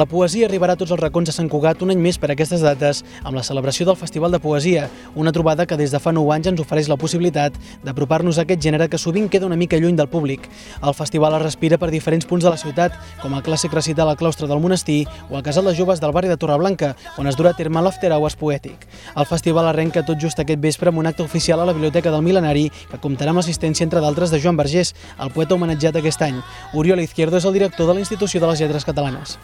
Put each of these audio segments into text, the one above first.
La poesia arribarà a tots els racons de Sant Cugat un any més per aquestes dates amb la celebració del Festival de Poesia, una trobada que des de fa 9 anys ens ofereix la possibilitat d'apropar-nos a aquest gènere que sovint queda una mica lluny del públic. El festival es respira per diferents punts de la ciutat, com el clàssic recital al claustre del monestir o al casal de joves del barri de Torreblanca, on es durà a terme l'After Hours poètic. El festival arrenca tot just aquest vespre amb un acte oficial a la Biblioteca del Milenari que comptarà amb l'assistència, entre d'altres, de Joan Vergés, el poeta homenatjat aquest any. Oriol Izquierdo és el director de la Institució de les Lletres Catalanes.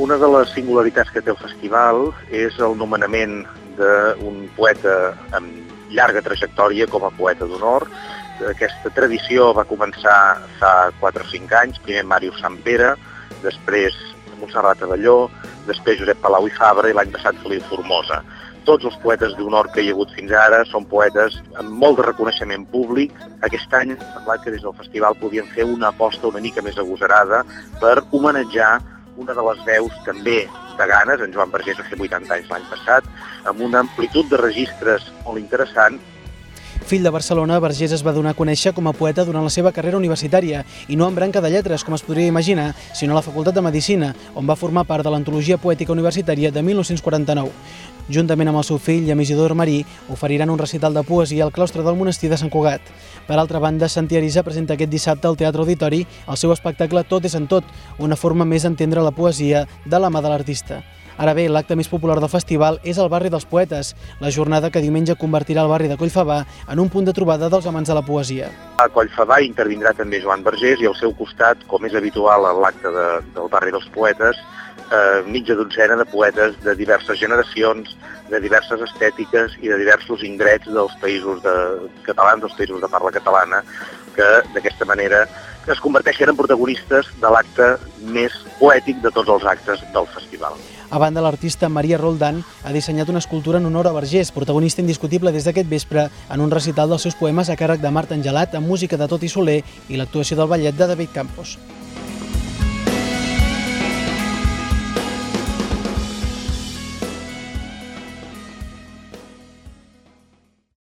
Una de les singularitats que té el festival és el nomenament d'un poeta amb llarga trajectòria com a poeta d'honor. Aquesta tradició va començar fa 4 o 5 anys, primer Màrius Pere, després Montserrat Avelló, després Josep Palau i Fabra i l'any passat Feliu Formosa. Tots els poetes d'honor que hi ha hagut fins ara són poetes amb molt de reconeixement públic. Aquest any semblat que des del festival podien fer una aposta una mica més agosarada per homenatjar una de les veus també de ganes, en Joan Vergés va fer 80 anys l'any passat, amb una amplitud de registres molt interessant Fill de Barcelona, Vergés es va donar a conèixer com a poeta durant la seva carrera universitària i no en branca de lletres, com es podria imaginar, sinó a la Facultat de Medicina, on va formar part de l'antologia poètica universitària de 1949. Juntament amb el seu fill i amb Isidor Marí, oferiran un recital de poesia al claustre del monestir de Sant Cugat. Per altra banda, Santi Arisa presenta aquest dissabte al Teatre Auditori el seu espectacle Tot és en tot, una forma més d'entendre la poesia de la mà de l'artista. Ara bé, l'acte més popular del festival és el barri dels poetes, la jornada que diumenge convertirà el barri de Collfabà en un punt de trobada dels amants de la poesia. A Collfabà intervindrà també Joan Vergés i al seu costat, com és habitual a l'acte de, del barri dels poetes, eh, mitja dotzena de poetes de diverses generacions, de diverses estètiques i de diversos indrets dels països de, catalans, dels països de parla catalana, que d'aquesta manera es converteixen en protagonistes de l'acte més poètic de tots els actes del festival. A banda, l'artista Maria Roldán ha dissenyat una escultura en honor a Vergés, protagonista indiscutible des d'aquest vespre en un recital dels seus poemes a càrrec de Marta Angelat amb música de Toti Soler i l'actuació del ballet de David Campos.